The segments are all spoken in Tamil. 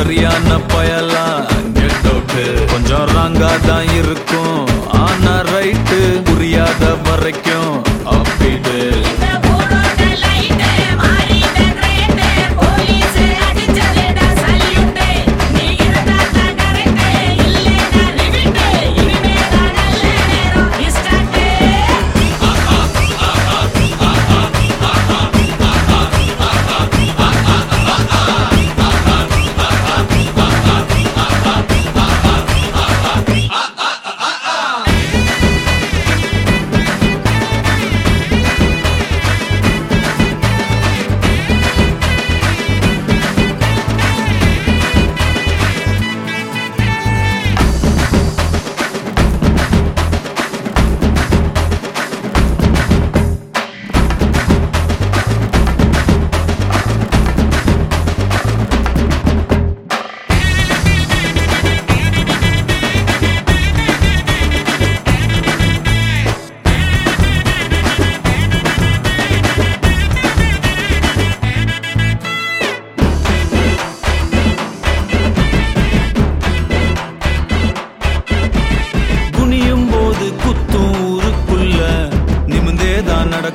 சரியான பயலாம் கொஞ்சம் ராங்கா தான் இருக்கும்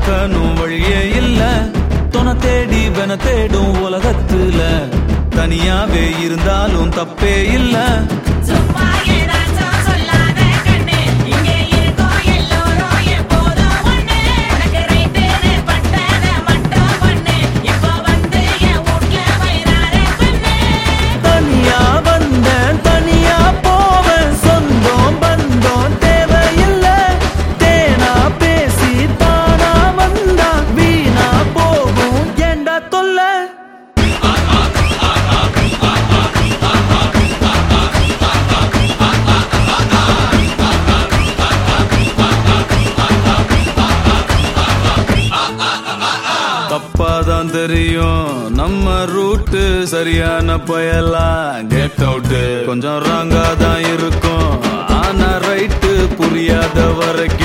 பார்க்கணும் வழியே இல்ல. தொன தேடி வென தேடும் உலகத்துல. தனியாவே இருந்தாலும் தப்பே இல்லை. தான் தெரியும். நம்ம ரூட்டு சரியான பயலா. கெட் அவுட்டு கொஞ்சம் ராங்கா தான் இருக்கும். ஆனா ரைட்டு புரியாத வரைக்கும்.